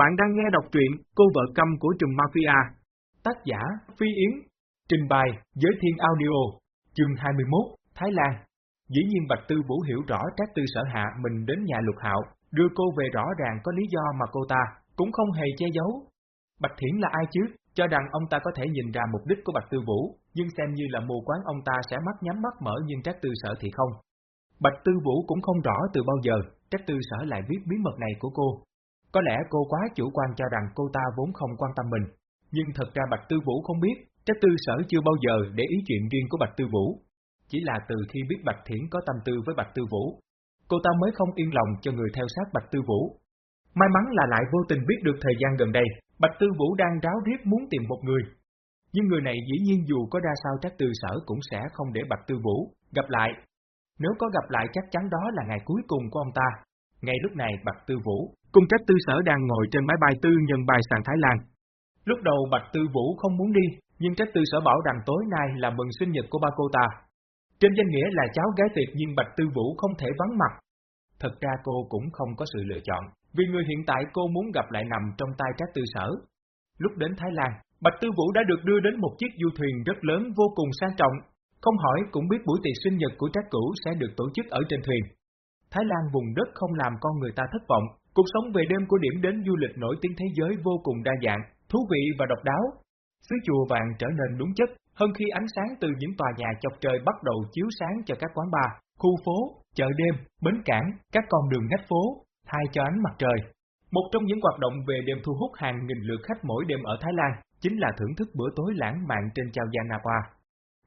Bạn đang nghe đọc truyện Cô vợ câm của trùm mafia. Tác giả Phi Yến. Trình bày Giới Thiên Audio. Chương 21, Thái Lan. Dĩ nhiên Bạch Tư Vũ hiểu rõ Trác Tư sở hạ mình đến nhà lục hạo, đưa cô về rõ ràng có lý do mà cô ta cũng không hề che giấu. Bạch Thiển là ai chứ? Cho rằng ông ta có thể nhìn ra mục đích của Bạch Tư Vũ, nhưng xem như là mù quáng ông ta sẽ mắt nhắm mắt mở nhưng Trác Tư sở thì không. Bạch Tư Vũ cũng không rõ từ bao giờ Trác Tư sở lại biết bí mật này của cô, có lẽ cô quá chủ quan cho rằng cô ta vốn không quan tâm mình, nhưng thật ra Bạch Tư Vũ không biết, Trác Tư Sở chưa bao giờ để ý chuyện riêng của Bạch Tư Vũ. Chỉ là từ khi biết Bạch Thiển có tâm tư với Bạch Tư Vũ, cô ta mới không yên lòng cho người theo sát Bạch Tư Vũ. May mắn là lại vô tình biết được thời gian gần đây, Bạch Tư Vũ đang ráo riết muốn tìm một người. Nhưng người này dĩ nhiên dù có ra sao Trác Tư Sở cũng sẽ không để Bạch Tư Vũ gặp lại. Nếu có gặp lại chắc chắn đó là ngày cuối cùng của ông ta. Ngay lúc này Bạch Tư Vũ Cung trách tư sở đang ngồi trên máy bay tư nhân bay sang Thái Lan. Lúc đầu Bạch Tư Vũ không muốn đi, nhưng trách tư sở bảo rằng tối nay là mừng sinh nhật của ba cô ta. Trên danh nghĩa là cháu gái tuyệt nhưng Bạch Tư Vũ không thể vắng mặt. Thật ra cô cũng không có sự lựa chọn, vì người hiện tại cô muốn gặp lại nằm trong tay trách tư sở. Lúc đến Thái Lan, Bạch Tư Vũ đã được đưa đến một chiếc du thuyền rất lớn vô cùng sang trọng. Không hỏi cũng biết buổi tiệc sinh nhật của trác cửu sẽ được tổ chức ở trên thuyền. Thái Lan vùng đất không làm con người ta thất vọng, Cuộc sống về đêm của điểm đến du lịch nổi tiếng thế giới vô cùng đa dạng, thú vị và độc đáo. Xứ chùa vàng trở nên đúng chất, hơn khi ánh sáng từ những tòa nhà chọc trời bắt đầu chiếu sáng cho các quán bar, khu phố, chợ đêm, bến cảng, các con đường ngách phố, thay cho ánh mặt trời. Một trong những hoạt động về đêm thu hút hàng nghìn lượt khách mỗi đêm ở Thái Lan chính là thưởng thức bữa tối lãng mạn trên Chao Yanapa.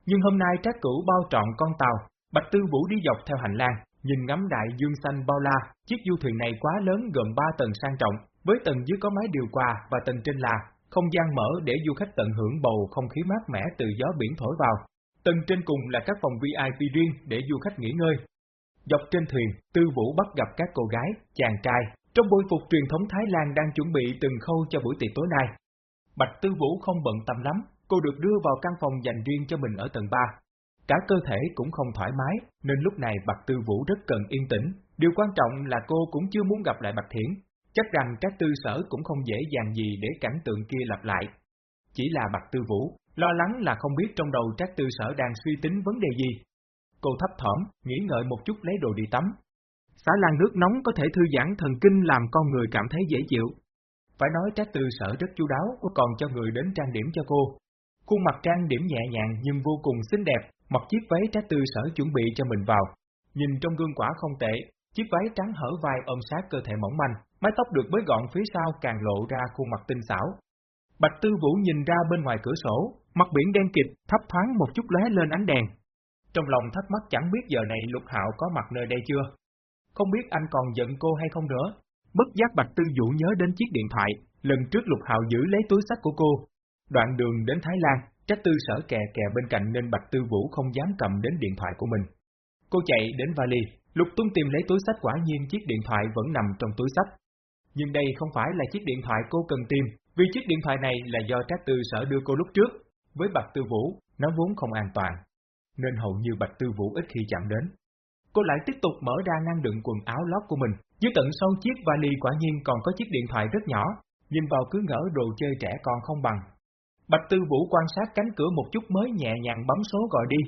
Nhưng hôm nay trác cửu bao trọn con tàu, Bạch Tư Vũ đi dọc theo hành lang, Nhìn ngắm đại dương xanh bao la, chiếc du thuyền này quá lớn gồm 3 tầng sang trọng, với tầng dưới có máy điều hòa và tầng trên là không gian mở để du khách tận hưởng bầu không khí mát mẻ từ gió biển thổi vào. Tầng trên cùng là các phòng VIP riêng để du khách nghỉ ngơi. Dọc trên thuyền, Tư Vũ bắt gặp các cô gái, chàng trai, trong bôi phục truyền thống Thái Lan đang chuẩn bị từng khâu cho buổi tiệc tối nay. Bạch Tư Vũ không bận tâm lắm, cô được đưa vào căn phòng dành riêng cho mình ở tầng 3. Cả cơ thể cũng không thoải mái, nên lúc này Bạch Tư Vũ rất cần yên tĩnh. Điều quan trọng là cô cũng chưa muốn gặp lại Bạch Thiển, chắc rằng các tư sở cũng không dễ dàng gì để cảnh tượng kia lặp lại. Chỉ là Bạch Tư Vũ, lo lắng là không biết trong đầu các tư sở đang suy tính vấn đề gì. Cô thấp thỏm, nghĩ ngợi một chút lấy đồ đi tắm. Xả lan nước nóng có thể thư giãn thần kinh làm con người cảm thấy dễ chịu. Phải nói trác tư sở rất chu đáo, còn cho người đến trang điểm cho cô. Khuôn mặt trang điểm nhẹ nhàng nhưng vô cùng xinh đẹp, mặc chiếc váy trác tư sở chuẩn bị cho mình vào. Nhìn trong gương quả không tệ, chiếc váy trắng hở vai ôm sát cơ thể mỏng manh, mái tóc được bới gọn phía sau càng lộ ra khuôn mặt tinh xảo. Bạch Tư Vũ nhìn ra bên ngoài cửa sổ, mặt biển đen kịt, thấp thoáng một chút lóe lên ánh đèn. Trong lòng thắc mắc chẳng biết giờ này Lục Hạo có mặt nơi đây chưa. Không biết anh còn giận cô hay không nữa. Bất giác Bạch Tư Vũ nhớ đến chiếc điện thoại, lần trước Lục Hạo giữ lấy túi sách của cô. Đoạn đường đến Thái Lan, Trách tư sở kè kè bên cạnh nên Bạch Tư Vũ không dám cầm đến điện thoại của mình. Cô chạy đến vali, lục tung tìm lấy túi sách quả nhiên chiếc điện thoại vẫn nằm trong túi sách. Nhưng đây không phải là chiếc điện thoại cô cần tìm, vì chiếc điện thoại này là do Trác Tư sở đưa cô lúc trước. Với Bạch Tư Vũ, nó vốn không an toàn, nên hầu như Bạch Tư Vũ ít khi chạm đến. Cô lại tiếp tục mở ra ngăn đựng quần áo lót của mình, dưới tận sau chiếc vali quả nhiên còn có chiếc điện thoại rất nhỏ, nhìn vào cứ ngỡ đồ chơi trẻ con không bằng, Bạch Tư Vũ quan sát cánh cửa một chút mới nhẹ nhàng bấm số gọi đi.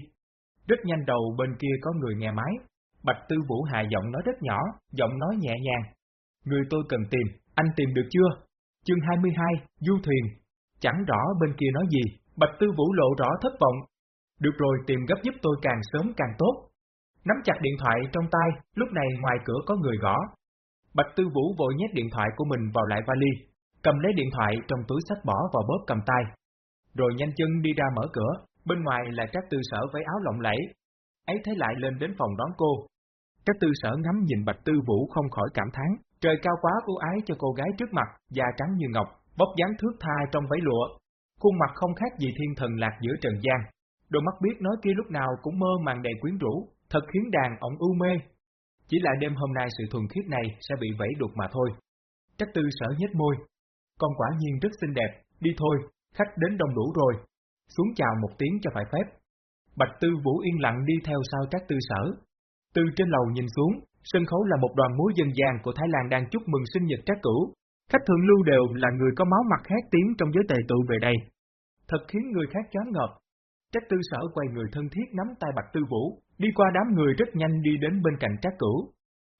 Rất nhanh đầu bên kia có người nghe máy. Bạch Tư Vũ hạ giọng nói rất nhỏ, giọng nói nhẹ nhàng. Người tôi cần tìm, anh tìm được chưa? Chương 22, Du Thuyền. Chẳng rõ bên kia nói gì, Bạch Tư Vũ lộ rõ thất vọng. Được rồi tìm gấp giúp tôi càng sớm càng tốt. Nắm chặt điện thoại trong tay, lúc này ngoài cửa có người gõ. Bạch Tư Vũ vội nhét điện thoại của mình vào lại vali, cầm lấy điện thoại trong túi sách bỏ vào bóp cầm tay, rồi nhanh chân đi ra mở cửa, bên ngoài là các tư sở với áo lộng lẫy. Ấy thấy lại lên đến phòng đón cô. Các tư sở ngắm nhìn Bạch Tư Vũ không khỏi cảm thán, trời cao quá ưu ái cho cô gái trước mặt, da trắng như ngọc, bóc dáng thước tha trong váy lụa. Khuôn mặt không khác gì thiên thần lạc giữa trần gian. Đôi mắt biết nói kia lúc nào cũng mơ màng đầy quyến rũ, thật khiến đàn ổng ưu mê. Chỉ là đêm hôm nay sự thuần khiết này sẽ bị vẫy đục mà thôi. Trách tư sở nhếch môi. Con quả nhiên rất xinh đẹp, đi thôi, khách đến đông đủ rồi, xuống chào một tiếng cho phải phép. Bạch Tư Vũ yên lặng đi theo sau Trác Tư Sở. Từ trên lầu nhìn xuống, sân khấu là một đoàn múa dân gian của Thái Lan đang chúc mừng sinh nhật Trác Cửu. Khách thượng lưu đều là người có máu mặt khét tiếng trong giới tề tụ về đây. Thật khiến người khác choáng ngợp. Trác tư sở quay người thân thiết nắm tay Bạch Tư Vũ, đi qua đám người rất nhanh đi đến bên cạnh Trác Cửu.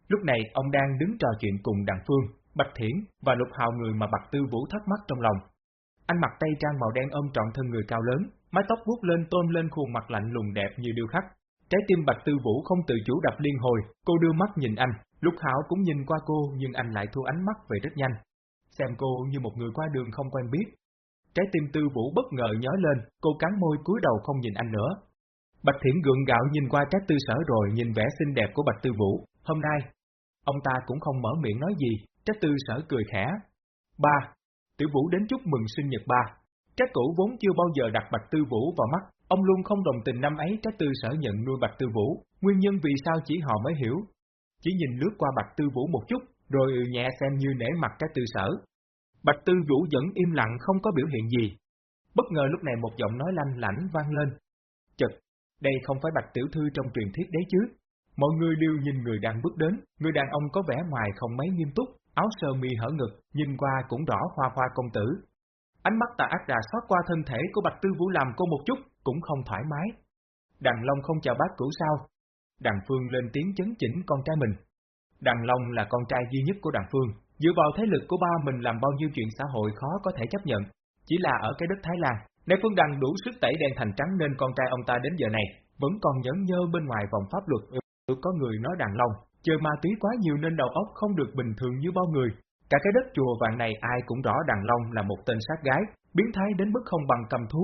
Lúc này ông đang đứng trò chuyện cùng Đặng Phương, Bạch Thiển và Lục Hào người mà Bạch Tư Vũ thắc mắc trong lòng. Anh mặc tây trang màu đen ôm trọn thân người cao lớn, mái tóc vuốt lên tôn lên khuôn mặt lạnh lùng đẹp như điêu khắc. Trái tim Bạch Tư Vũ không tự chủ đập liên hồi, cô đưa mắt nhìn anh, lúc Hảo cũng nhìn qua cô nhưng anh lại thu ánh mắt về rất nhanh. Xem cô như một người qua đường không quen biết. Trái tim Tư Vũ bất ngờ nhói lên, cô cắn môi cúi đầu không nhìn anh nữa. Bạch Thiển gượng gạo nhìn qua Trác Tư Sở rồi nhìn vẻ xinh đẹp của Bạch Tư Vũ. Hôm nay, ông ta cũng không mở miệng nói gì, Trác Tư Sở cười khẽ. Ba, Tiểu Vũ đến chúc mừng sinh nhật ba. Trác Cửu vốn chưa bao giờ đặt Bạch Tư Vũ vào mắt, ông luôn không đồng tình năm ấy Trác Tư Sở nhận nuôi Bạch Tư Vũ, nguyên nhân vì sao chỉ họ mới hiểu. Chỉ nhìn lướt qua Bạch Tư Vũ một chút, rồi ừ nhẹ xem như nể mặt Trác Tư Sở. Bạch Tư Vũ vẫn im lặng không có biểu hiện gì. Bất ngờ lúc này một giọng nói lanh lảnh vang lên. Chật, đây không phải Bạch Tiểu Thư trong truyền thuyết đấy chứ. Mọi người đều nhìn người đang bước đến, người đàn ông có vẻ ngoài không mấy nghiêm túc, áo sơ mi hở ngực, nhìn qua cũng rõ hoa hoa công tử. Ánh mắt tà ác đà xót qua thân thể của Bạch Tư Vũ làm cô một chút, cũng không thoải mái. Đằng Long không chào bác cửu sao. Đằng Phương lên tiếng chấn chỉnh con trai mình. Đằng Long là con trai duy nhất của Đằng Phương, dựa vào thế lực của ba mình làm bao nhiêu chuyện xã hội khó có thể chấp nhận. Chỉ là ở cái đất Thái Lan, nếu Phương Đằng đủ sức tẩy đen thành trắng nên con trai ông ta đến giờ này, vẫn còn nhẫn nhơ bên ngoài vòng pháp luật. Ừ, có người nói Đằng Long, Chơi ma túy quá nhiều nên đầu óc không được bình thường như bao người. Cả cái đất chùa vàng này ai cũng rõ Đằng Long là một tên sát gái, biến thái đến mức không bằng cầm thú.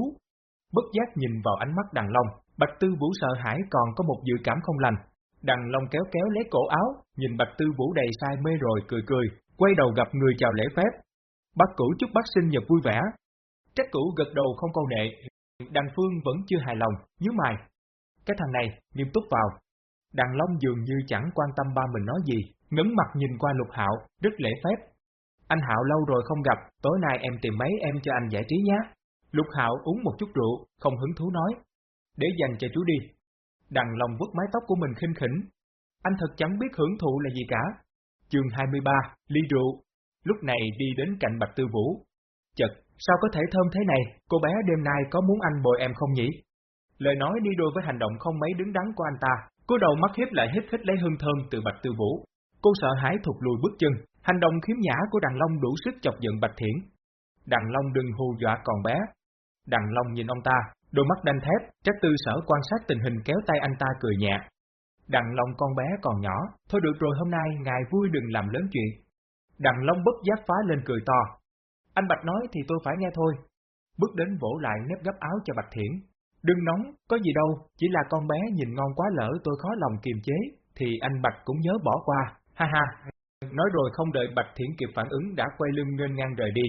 Bất giác nhìn vào ánh mắt Đằng Long, Bạch Tư Vũ sợ hãi còn có một dự cảm không lành. Đằng Long kéo kéo lấy cổ áo, nhìn Bạch Tư Vũ đầy sai mê rồi cười cười, quay đầu gặp người chào lễ phép. Bác cửu chúc bác sinh nhật vui vẻ. Trách cửu gật đầu không câu nệ, Đằng Phương vẫn chưa hài lòng, nhớ mày. Cái thằng này, nghiêm túc vào, Đằng Long dường như chẳng quan tâm ba mình nói gì, ngấn mặt nhìn qua Lục Hạo, rất lễ phép. Anh Hạo lâu rồi không gặp, tối nay em tìm mấy em cho anh giải trí nhé. Lục Hạo uống một chút rượu, không hứng thú nói. Để dành cho chú đi. Đằng Long vuốt mái tóc của mình khinh khỉnh. Anh thật chẳng biết hưởng thụ là gì cả. Chương 23, ly rượu. Lúc này đi đến cạnh Bạch Tư Vũ. Chật, sao có thể thơm thế này, cô bé đêm nay có muốn anh bồi em không nhỉ? Lời nói đi đôi với hành động không mấy đứng đắn của anh ta, Cô đầu mắt hiếp lại hít hít lấy hương thơm từ Bạch Tư Vũ. Cô sợ hãi thụt lùi bước chân, hành động khiếm nhã của Đằng Long đủ sức chọc giận Bạch Thiển. Đằng Long đừng hù dọa còn bé. Đằng Long nhìn ông ta, đôi mắt đanh thép, trách tư sở quan sát tình hình kéo tay anh ta cười nhẹ. Đằng Long con bé còn nhỏ, thôi được rồi hôm nay ngài vui đừng làm lớn chuyện. Đằng Long bất giác phá lên cười to. Anh Bạch nói thì tôi phải nghe thôi. Bước đến vỗ lại nếp gấp áo cho Bạch Thiển, Đừng nóng, có gì đâu, chỉ là con bé nhìn ngon quá lỡ tôi khó lòng kiềm chế, thì anh Bạch cũng nhớ bỏ qua, ha ha. Nói rồi không đợi Bạch Thiển kịp phản ứng đã quay lưng ngênh ngang rời đi.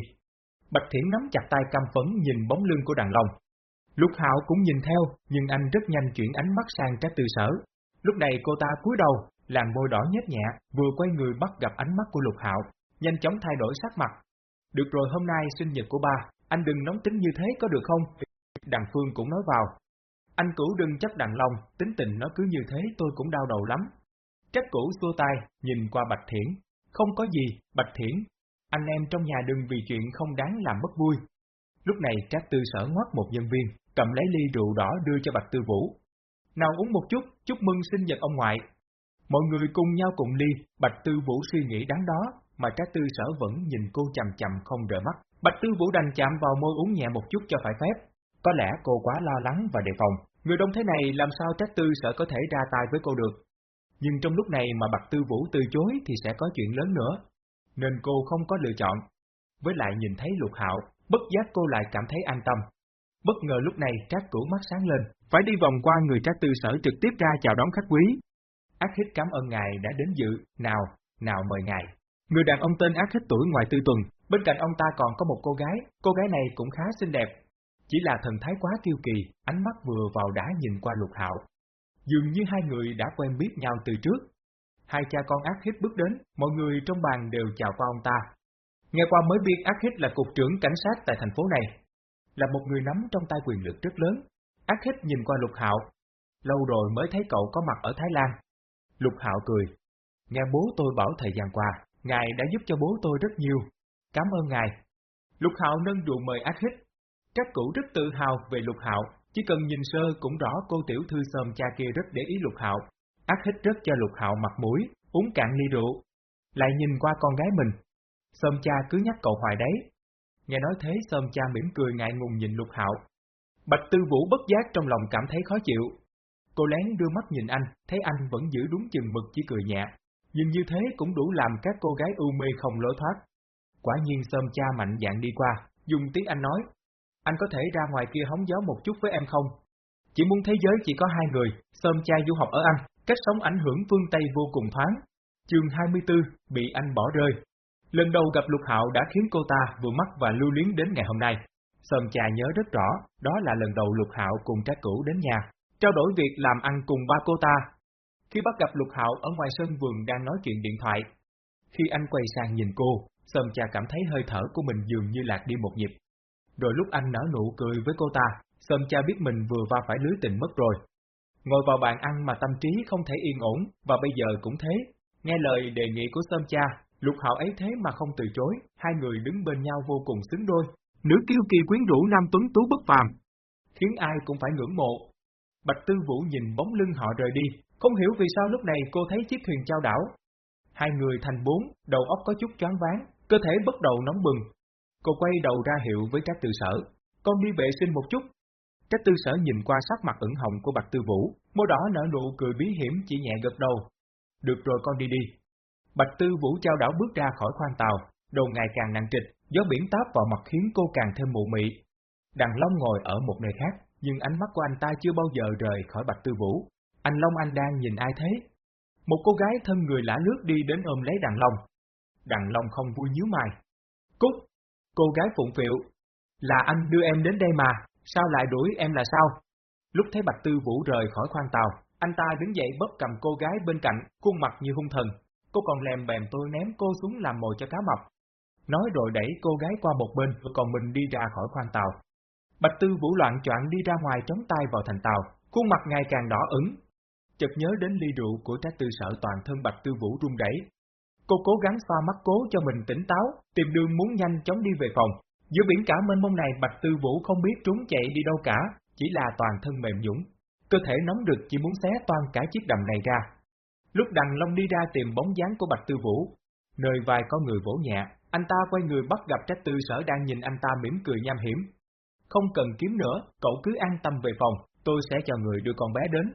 Bạch Thiển nắm chặt tay cam phấn nhìn bóng lưng của đàn lòng. Lục Hạo cũng nhìn theo, nhưng anh rất nhanh chuyển ánh mắt sang trái Tư Sở. Lúc này cô ta cúi đầu, làn môi đỏ nhếch nhẹ, vừa quay người bắt gặp ánh mắt của Lục Hạo, nhanh chóng thay đổi sắc mặt. Được rồi hôm nay sinh nhật của ba, anh đừng nóng tính như thế có được không? Đằng Phương cũng nói vào. Anh cửu đừng chấp đàn Long, tính tình nó cứ như thế tôi cũng đau đầu lắm. Trách cửu xua tay, nhìn qua Bạch Thiển. Không có gì, Bạch Thiển. Anh em trong nhà đừng vì chuyện không đáng làm bất vui. Lúc này Trác Tư sở ngoắt một nhân viên, cầm lấy ly rượu đỏ đưa cho Bạch Tư Vũ. Nào uống một chút, chúc mừng sinh nhật ông ngoại. Mọi người cùng nhau cùng ly, Bạch Tư Vũ suy nghĩ đáng đó, mà Trác Tư sở vẫn nhìn cô chằm chằm không rời mắt. Bạch Tư Vũ đành chạm vào môi uống nhẹ một chút cho phải phép. Có lẽ cô quá lo lắng và đề phòng, người đông thế này làm sao trách tư sợ có thể ra tay với cô được. Nhưng trong lúc này mà Bạch Tư Vũ từ chối thì sẽ có chuyện lớn nữa, nên cô không có lựa chọn. Với lại nhìn thấy lục hạo, bất giác cô lại cảm thấy an tâm. Bất ngờ lúc này trác cửu mắt sáng lên, phải đi vòng qua người trác tư sở trực tiếp ra chào đón khách quý. Ác hít cảm ơn ngài đã đến dự, nào, nào mời ngài. Người đàn ông tên ác hít tuổi ngoài tư tuần, bên cạnh ông ta còn có một cô gái, cô gái này cũng khá xinh đẹp, chỉ là thần thái quá kiêu kỳ, ánh mắt vừa vào đã nhìn qua lục hạo. Dường như hai người đã quen biết nhau từ trước. Hai cha con ác hít bước đến, mọi người trong bàn đều chào qua ông ta. Nghe qua mới biết ác hít là cục trưởng cảnh sát tại thành phố này. Là một người nắm trong tay quyền lực rất lớn. Ác hít nhìn qua lục hạo. Lâu rồi mới thấy cậu có mặt ở Thái Lan. Lục hạo cười. Nghe bố tôi bảo thời gian qua, ngài đã giúp cho bố tôi rất nhiều. cảm ơn ngài. Lục Hạo nâng rượu mời ác hít các cụ rất tự hào về Lục Hạo, chỉ cần nhìn sơ cũng rõ cô tiểu thư sơm cha kia rất để ý Lục Hạo. Ác hít rất cho Lục Hạo mặt mũi, uống cạn ly rượu. Lại nhìn qua con gái mình. Sơm cha cứ nhắc cậu hoài đấy. Nghe nói thế sơm cha mỉm cười ngại ngùng nhìn Lục Hạo. Bạch Tư Vũ bất giác trong lòng cảm thấy khó chịu. Cô lén đưa mắt nhìn anh, thấy anh vẫn giữ đúng chừng mực chỉ cười nhẹ. Nhưng như thế cũng đủ làm các cô gái ưu mê không lối thoát. Quả nhiên sơm cha mạnh dạng đi qua, dùng tiếng Anh nói, anh có thể ra ngoài kia hóng gió một chút với em không? Chỉ muốn thế giới chỉ có hai người, sơm cha du học ở Anh, cách sống ảnh hưởng phương Tây vô cùng thoáng. Chương 24, bị anh bỏ rơi. Lần đầu gặp Lục Hạo đã khiến cô ta vừa mắt và lưu luyến đến ngày hôm nay. Sơm cha nhớ rất rõ, đó là lần đầu Lục Hạo cùng trác cửu đến nhà, trao đổi việc làm ăn cùng ba cô ta. Khi bắt gặp Lục Hạo ở ngoài sân vườn đang nói chuyện điện thoại, khi anh quay sang nhìn cô, Sơm cha cảm thấy hơi thở của mình dường như lạc đi một nhịp. Rồi lúc anh nở nụ cười với cô ta, sâm cha biết mình vừa va phải lưới tình mất rồi. Ngồi vào bàn ăn mà tâm trí không thể yên ổn, và bây giờ cũng thế. Nghe lời đề nghị của sâm cha, lục hạo ấy thế mà không từ chối, hai người đứng bên nhau vô cùng xứng đôi. Nữ kiêu kỳ quyến rũ nam tuấn tú bất phàm, khiến ai cũng phải ngưỡng mộ. Bạch Tư Vũ nhìn bóng lưng họ rời đi, không hiểu vì sao lúc này cô thấy chiếc thuyền trao đảo. Hai người thành bốn, đầu óc có chút choáng váng, cơ thể bắt đầu nóng bừng. Cô quay đầu ra hiệu với Trác Tư Sở, con đi vệ sinh một chút. Trác Tư Sở nhìn qua sắc mặt ửng hồng của Bạch Tư Vũ, môi đỏ nở nụ cười bí hiểm chỉ nhẹ gật đầu. Được rồi con đi đi. Bạch Tư Vũ trao đảo bước ra khỏi khoang tàu, đầu ngày càng nặng trịch, gió biển táp vào mặt khiến cô càng thêm mụ mị. Đằng Long ngồi ở một nơi khác, nhưng ánh mắt của anh ta chưa bao giờ rời khỏi Bạch Tư Vũ. Anh Long anh đang nhìn ai thế? Một cô gái thân người lã lướt đi đến ôm lấy đàn Long, Đằng Long không vui nhíu mày. Cút! Cô gái phụng phịu. Là anh đưa em đến đây mà, sao lại đuổi em là sao? Lúc thấy Bạch Tư Vũ rời khỏi khoang tàu, anh ta đứng dậy bóp cầm cô gái bên cạnh, khuôn mặt như hung thần. Cô còn lèm bèm tôi ném cô xuống làm mồi cho cá mập. Nói rồi đẩy cô gái qua một bên, còn mình đi ra khỏi khoang tàu. Bạch Tư Vũ loạn choạng đi ra ngoài chống tay vào thành tàu, khuôn mặt ngày càng đỏ ửng. Chợt nhớ đến ly rượu của trác tư sở toàn thân Bạch Tư Vũ run rẩy, Cô cố gắng xoa mắt cố cho mình tỉnh táo, tìm đường muốn nhanh chóng đi về phòng. Giữa biển cả mênh mông này Bạch Tư Vũ không biết trốn chạy đi đâu cả, chỉ là toàn thân mềm dũng. Cơ thể nóng rực chỉ muốn xé toan cả chiếc đầm này ra. Lúc Đằng Long đi ra tìm bóng dáng của Bạch Tư Vũ, nơi vai có người vỗ nhẹ, anh ta quay người bắt gặp trách tư sở đang nhìn anh ta mỉm cười nham hiểm. Không cần kiếm nữa, cậu cứ an tâm về phòng, tôi sẽ cho người đưa con bé đến.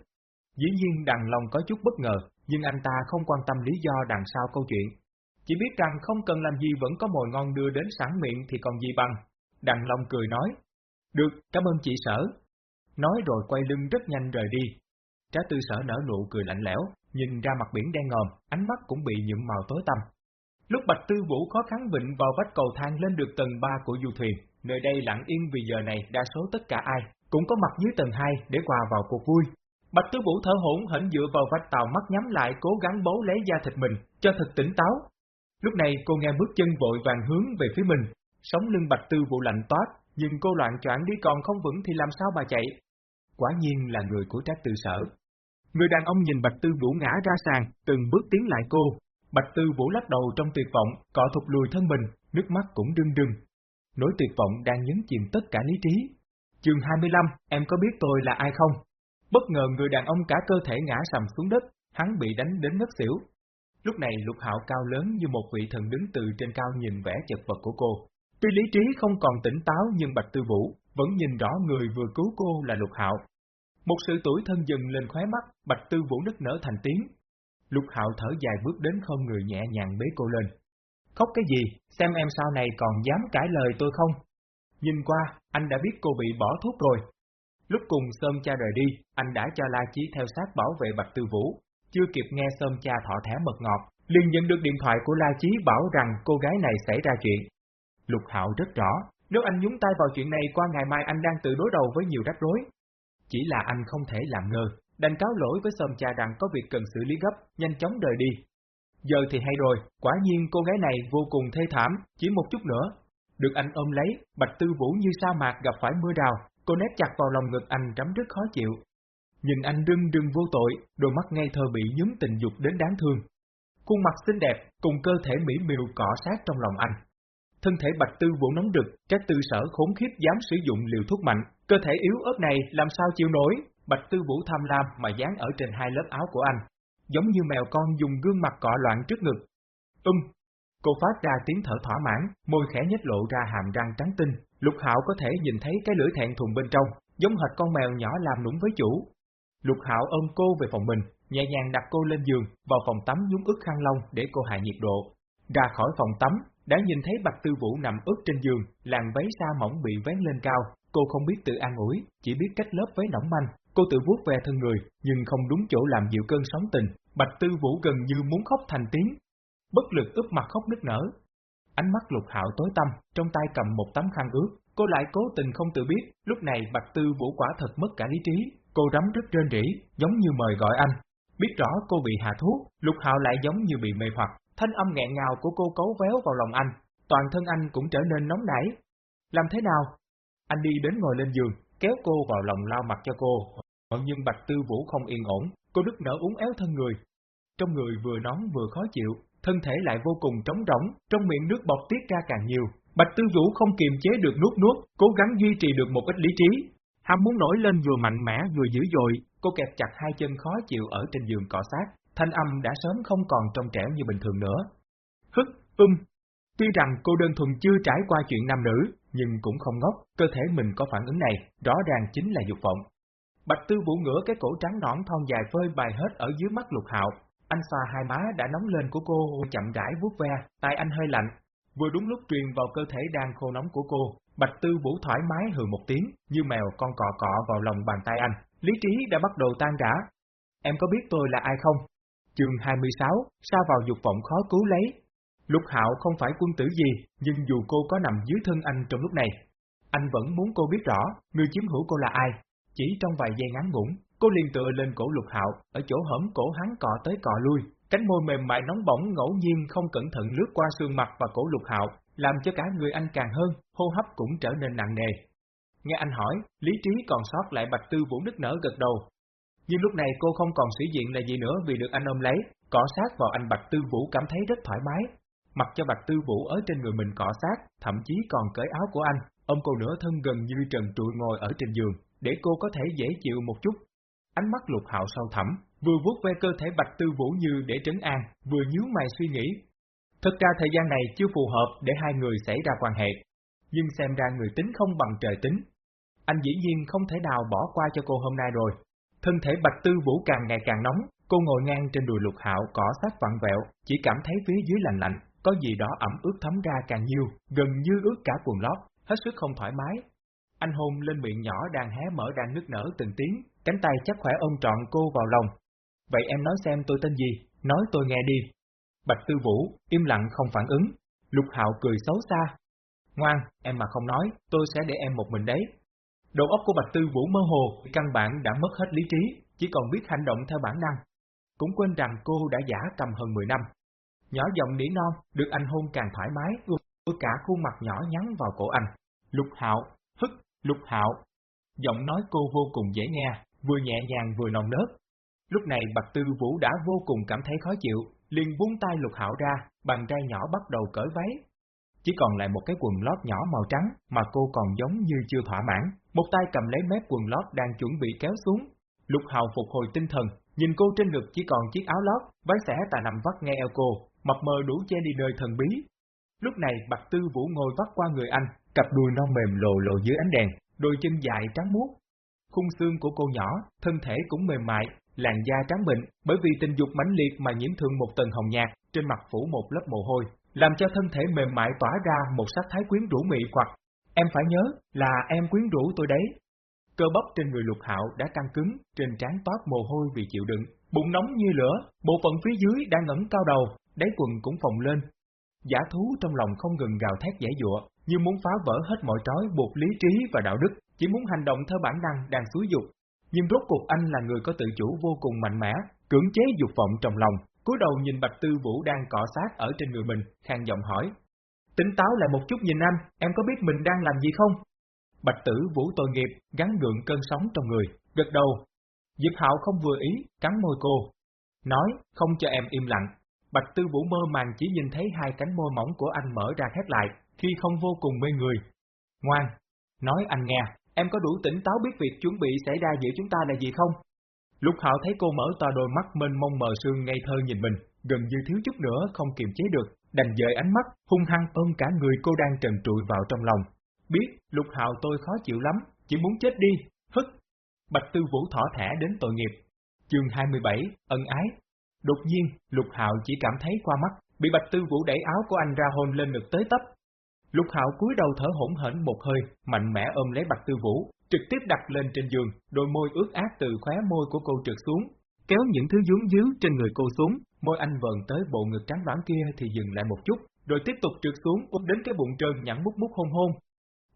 Dĩ nhiên Đằng Long có chút bất ngờ, nhưng anh ta không quan tâm lý do đằng sau câu chuyện. Chỉ biết rằng không cần làm gì vẫn có mồi ngon đưa đến sẵn miệng thì còn gì bằng. Đằng Long cười nói, được, cảm ơn chị sở. Nói rồi quay lưng rất nhanh rời đi. Trái tư sở nở nụ cười lạnh lẽo, nhìn ra mặt biển đen ngòm, ánh mắt cũng bị nhuộm màu tối tăm. Lúc Bạch Tư Vũ khó khăn vịnh vào vách cầu thang lên được tầng 3 của du thuyền, nơi đây lặng yên vì giờ này đa số tất cả ai cũng có mặt dưới tầng 2 để quà vào cuộc vui. Bạch Tứ Vũ thở hổn hển dựa vào vách tàu mắt nhắm lại cố gắng bấu lấy da thịt mình, cho thật tỉnh táo. Lúc này cô nghe bước chân vội vàng hướng về phía mình, sống lưng Bạch Tư Vũ lạnh toát, nhưng cô loạn choạng đi còn không vững thì làm sao mà chạy. Quả nhiên là người của trác tư sở. Người đàn ông nhìn Bạch Tư Vũ ngã ra sàn, từng bước tiến lại cô. Bạch Tư Vũ lắc đầu trong tuyệt vọng, cọ thụt lùi thân mình, nước mắt cũng đưng đưng. Nỗi tuyệt vọng đang nhấn chìm tất cả lý trí. Chương 25, em có biết tôi là ai không? Bất ngờ người đàn ông cả cơ thể ngã sầm xuống đất, hắn bị đánh đến ngất xỉu. Lúc này lục hạo cao lớn như một vị thần đứng từ trên cao nhìn vẻ chật vật của cô. Tuy lý trí không còn tỉnh táo nhưng Bạch Tư Vũ vẫn nhìn rõ người vừa cứu cô là lục hạo. Một sự tuổi thân dần lên khóe mắt, Bạch Tư Vũ nức nở thành tiếng. Lục hạo thở dài bước đến không người nhẹ nhàng bế cô lên. Khóc cái gì, xem em sau này còn dám cãi lời tôi không? Nhìn qua, anh đã biết cô bị bỏ thuốc rồi, Lúc cùng Sơm cha rời đi, anh đã cho La Chí theo sát bảo vệ Bạch Tư Vũ. Chưa kịp nghe Sơm cha thọ thẻ mật ngọt, liền nhận được điện thoại của La Chí bảo rằng cô gái này xảy ra chuyện. Lục Hạo rất rõ, nếu anh nhúng tay vào chuyện này qua ngày mai anh đang tự đối đầu với nhiều rắc rối. Chỉ là anh không thể làm ngơ, đành cáo lỗi với Sơm cha rằng có việc cần xử lý gấp, nhanh chóng rời đi. Giờ thì hay rồi, quả nhiên cô gái này vô cùng thê thảm, chỉ một chút nữa. Được anh ôm lấy, Bạch Tư Vũ như sa mạc gặp phải mưa đào, Cô nét chặt vào lòng ngực anh trắm rất khó chịu. Nhìn anh đưng đưng vô tội, đôi mắt ngây thơ bị nhúng tình dục đến đáng thương. Khuôn mặt xinh đẹp, cùng cơ thể mỹ miều cọ sát trong lòng anh. thân thể Bạch Tư Vũ nóng đực, các tư sở khốn khiếp dám sử dụng liều thuốc mạnh, cơ thể yếu ớt này làm sao chịu nổi, Bạch Tư Vũ tham lam mà dán ở trên hai lớp áo của anh, giống như mèo con dùng gương mặt cọ loạn trước ngực. Ưm, cô phát ra tiếng thở thỏa mãn, môi khẽ nhếch lộ ra hàm răng trắng tinh, Lục Hạo có thể nhìn thấy cái lưỡi thẹn thùng bên trong, giống hệt con mèo nhỏ làm nũng với chủ. Lục Hạo ôm cô về phòng mình, nhẹ nhàng đặt cô lên giường, vào phòng tắm nhúng ướt khăn lông để cô hạ nhiệt độ. Ra khỏi phòng tắm, đã nhìn thấy Bạch Tư Vũ nằm ướt trên giường, làn váy xa mỏng bị vén lên cao, cô không biết tự an ủi, chỉ biết cách lớp váy nỏng manh, cô tự vuốt ve thân người, nhưng không đúng chỗ làm dịu cơn sóng tình, Bạch Tư Vũ gần như muốn khóc thành tiếng. Bất lực ướp mặt khóc nức nở. Ánh mắt Lục Hạo tối tăm, trong tay cầm một tấm khăn ướt, cô lại cố tình không tự biết, lúc này Bạch Tư Vũ quả thật mất cả lý trí, cô rắm rất rên rỉ, giống như mời gọi anh. Biết rõ cô bị hạ thuốc, Lục Hạo lại giống như bị mê hoặc, thanh âm nghẹn ngào của cô cấu véo vào lòng anh, toàn thân anh cũng trở nên nóng nảy. Làm thế nào? Anh đi đến ngồi lên giường, kéo cô vào lòng lao mặt cho cô, nhưng Bạch Tư Vũ không yên ổn, cô đứt nở uống éo thân người. Trong người vừa nóng vừa khó chịu, thân thể lại vô cùng trống rỗng, trong miệng nước bọt tiết ra càng nhiều. Bạch Tư Vũ không kiềm chế được nuốt nuốt, cố gắng duy trì được một ít lý trí. Ham muốn nổi lên vừa mạnh mẽ vừa dữ dội, cô kẹp chặt hai chân khó chịu ở trên giường cọ sát, thanh âm đã sớm không còn trong trẻo như bình thường nữa. Hức, um. Tuy rằng cô đơn thuần chưa trải qua chuyện nam nữ, nhưng cũng không ngốc, cơ thể mình có phản ứng này, rõ ràng chính là dục vọng. Bạch Tư Vũ ngửa cái cổ trắng nõn thon dài phơi bài hết ở dưới mắt lục hạo, anh xoa hai má đã nóng lên của cô, chậm rãi vuốt ve, tay anh hơi lạnh. Vừa đúng lúc truyền vào cơ thể đang khô nóng của cô, Bạch Tư Vũ thoải mái hừ một tiếng, như mèo con cọ cọ vào lòng bàn tay anh. Lý trí đã bắt đầu tan rã. Em có biết tôi là ai không? Chương 26, sao vào dục vọng khó cứu lấy. Lục Hạo không phải quân tử gì, nhưng dù cô có nằm dưới thân anh trong lúc này, anh vẫn muốn cô biết rõ, người chiếm hữu cô là ai. Chỉ trong vài giây ngắn ngủn, cô liền tựa lên cổ Lục Hạo, ở chỗ hõm cổ hắn cọ tới cọ lui, cánh môi mềm mại nóng bỏng ngẫu nhiên không cẩn thận lướt qua xương mặt và cổ Lục Hạo, làm cho cả người anh càng hơn, hô hấp cũng trở nên nặng nề. Nghe anh hỏi, lý trí còn sót lại Bạch Tư Vũ nức nở gật đầu. Nhưng lúc này cô không còn sĩ diện là gì nữa vì được anh ôm lấy, cọ sát vào anh Bạch Tư Vũ cảm thấy rất thoải mái. Mặc cho Bạch Tư Vũ ở trên người mình cọ sát, thậm chí còn cởi áo của anh, ôm cô nửa thân gần như trần trụi ngồi ở trên giường, để cô có thể dễ chịu một chút. Ánh mắt lục hạo sâu thẳm, vừa vuốt ve cơ thể Bạch Tư Vũ như để trấn an, vừa nhíu mày suy nghĩ, Thật ra thời gian này chưa phù hợp để hai người xảy ra quan hệ, nhưng xem ra người tính không bằng trời tính. Anh dĩ nhiên không thể nào bỏ qua cho cô hôm nay rồi. Thân thể Bạch Tư Vũ càng ngày càng nóng, cô ngồi ngang trên đùi lục hạo cỏ sát vặn vẹo, chỉ cảm thấy phía dưới lạnh lạnh, có gì đó ẩm ướt thấm ra càng nhiều, gần như ướt cả quần lót, hết sức không thoải mái. Anh hôn lên miệng nhỏ đang hé mở đang nức nở từng tiếng, cánh tay chắc khỏe ôm trọn cô vào lòng. Vậy em nói xem tôi tên gì, nói tôi nghe đi. Bạch Tư Vũ, im lặng không phản ứng. Lục Hạo cười xấu xa. Ngoan, em mà không nói, tôi sẽ để em một mình đấy. Đầu óc của Bạch Tư Vũ mơ hồ, căn bản đã mất hết lý trí, chỉ còn biết hành động theo bản năng. Cũng quên rằng cô đã giả cầm hơn 10 năm. Nhỏ giọng nỉ non, được anh hôn càng thoải mái, ưa cả khuôn mặt nhỏ nhắn vào cổ anh. Lục Hạo, hức, Lục Hạo. Giọng nói cô vô cùng dễ nghe, vừa nhẹ nhàng vừa nồng nớt. Lúc này Bạch Tư Vũ đã vô cùng cảm thấy khó chịu, liền buông tay lục hạo ra, bàn tay nhỏ bắt đầu cởi váy. Chỉ còn lại một cái quần lót nhỏ màu trắng mà cô còn giống như chưa thỏa mãn, một tay cầm lấy mép quần lót đang chuẩn bị kéo xuống. Lục hạo phục hồi tinh thần, nhìn cô trên ngực chỉ còn chiếc áo lót, váy xẻ tà nằm vắt ngay eo cô, mập mờ đủ che đi nơi thần bí. Lúc này Bạch Tư Vũ ngồi vắt qua người anh, cặp đùi non mềm lộ lộ dưới ánh đèn, đôi chân dài trắng muốt. Khung xương của cô nhỏ, thân thể cũng mềm mại, làn da trắng mịn, bởi vì tình dục mãnh liệt mà nhiễm thường một tầng hồng nhạt, trên mặt phủ một lớp mồ hôi, làm cho thân thể mềm mại tỏa ra một sắc thái quyến rũ mị hoặc. Em phải nhớ là em quyến rũ tôi đấy. Cơ bắp trên người lục hạo đã căng cứng, trên trán toát mồ hôi vì chịu đựng, bụng nóng như lửa, bộ phận phía dưới đang ngẩng cao đầu, đáy quần cũng phồng lên. Giả thú trong lòng không ngừng gào thét giải dụa, như muốn phá vỡ hết mọi trói buộc lý trí và đạo đức, chỉ muốn hành động theo bản năng đang xúi dục, nhưng rốt cuộc anh là người có tự chủ vô cùng mạnh mẽ, cưỡng chế dục vọng trong lòng, cúi đầu nhìn Bạch Tư Vũ đang cọ sát ở trên người mình, khang giọng hỏi. Tính táo lại một chút nhìn anh, em có biết mình đang làm gì không? Bạch Tử Vũ tội nghiệp, gắn gượng cơn sóng trong người, gật đầu. Diệp Hạo không vừa ý, cắn môi cô. Nói, không cho em im lặng. Bạch Tư Vũ mơ màng chỉ nhìn thấy hai cánh môi mỏng của anh mở ra khép lại, khi không vô cùng mê người. Ngoan, nói anh nghe, em có đủ tỉnh táo biết việc chuẩn bị xảy ra giữa chúng ta là gì không? Lục Hạo thấy cô mở to đôi mắt mênh mông mờ sương ngây thơ nhìn mình, gần như thiếu chút nữa không kiềm chế được, đành dời ánh mắt, hung hăng ôm cả người cô đang trần trụi vào trong lòng. Biết, Lục Hạo tôi khó chịu lắm, chỉ muốn chết đi, hức. Bạch Tư Vũ thỏ thẻ đến tội nghiệp. Chương 27, ân ái. Đột nhiên, Lục Hạo chỉ cảm thấy qua mắt, bị Bạch Tư Vũ đẩy áo của anh ra hôn lên ngực tới tấp. Lục Hạo cúi đầu thở hỗn hển một hơi, mạnh mẽ ôm lấy Bạch Tư Vũ, trực tiếp đặt lên trên giường, đôi môi ướt át từ khóe môi của cô trượt xuống, kéo những thứ dướng díu trên người cô xuống, môi anh vần tới bộ ngực trắng đoán kia thì dừng lại một chút, rồi tiếp tục trượt xuống úp đến cái bụng trơn nhẵn mút mút hôn hôn.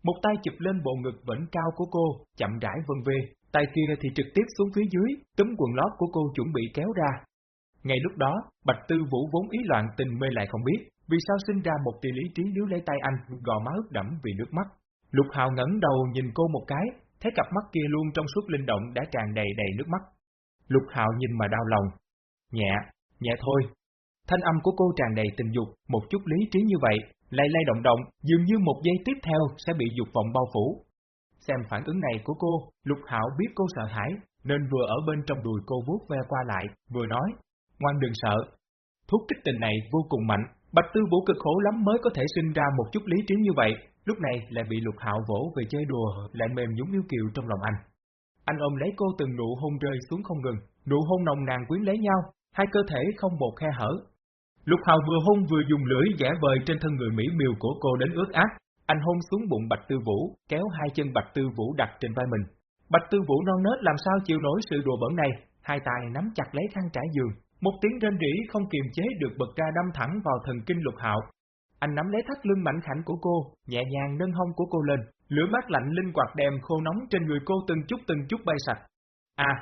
Một tay chụp lên bộ ngực vẫn cao của cô, chậm rãi vân về, tay kia thì trực tiếp xuống phía dưới, túm quần lót của cô chuẩn bị kéo ra. Ngay lúc đó, Bạch Tư Vũ vốn ý loạn tình mê lại không biết, vì sao sinh ra một tỷ lý trí níu lấy tay anh, gò má ướt đẫm vì nước mắt. Lục Hào ngẩng đầu nhìn cô một cái, thấy cặp mắt kia luôn trong suốt linh động đã tràn đầy đầy nước mắt. Lục Hạo nhìn mà đau lòng. Nhẹ, nhẹ thôi. Thanh âm của cô tràn đầy tình dục, một chút lý trí như vậy, lay lay động động, dường như một giây tiếp theo sẽ bị dục vọng bao phủ. Xem phản ứng này của cô, Lục Hạo biết cô sợ hãi, nên vừa ở bên trong đùi cô vuốt ve qua lại, vừa nói, ngoan đừng sợ. Thuốc kích tình này vô cùng mạnh, Bạch Tư Vũ cực khổ lắm mới có thể sinh ra một chút lý trí như vậy, lúc này lại bị Lục Hạo vỗ về chơi đùa, lại mềm nhúng yêu kiều trong lòng anh. Anh ôm lấy cô từng nụ hôn rơi xuống không ngừng, nụ hôn nồng nàn quyến lấy nhau, hai cơ thể không một khe hở. Lục Hạo vừa hôn vừa dùng lưỡi giả vời trên thân người mỹ miều của cô đến ướt át, anh hôn xuống bụng Bạch Tư Vũ, kéo hai chân Bạch Tư Vũ đặt trên vai mình. Bạch Tư Vũ non nớt làm sao chịu nổi sự đùa bẩn này, hai tay nắm chặt lấy khăn trải giường, một tiếng rên rỉ không kiềm chế được bật ra đâm thẳng vào thần kinh Lục Hạo. Anh nắm lấy thắt lưng mảnh khảnh của cô, nhẹ nhàng nâng hông của cô lên, lửa mát lạnh linh quạt đem khô nóng trên người cô từng chút từng chút bay sạch. À,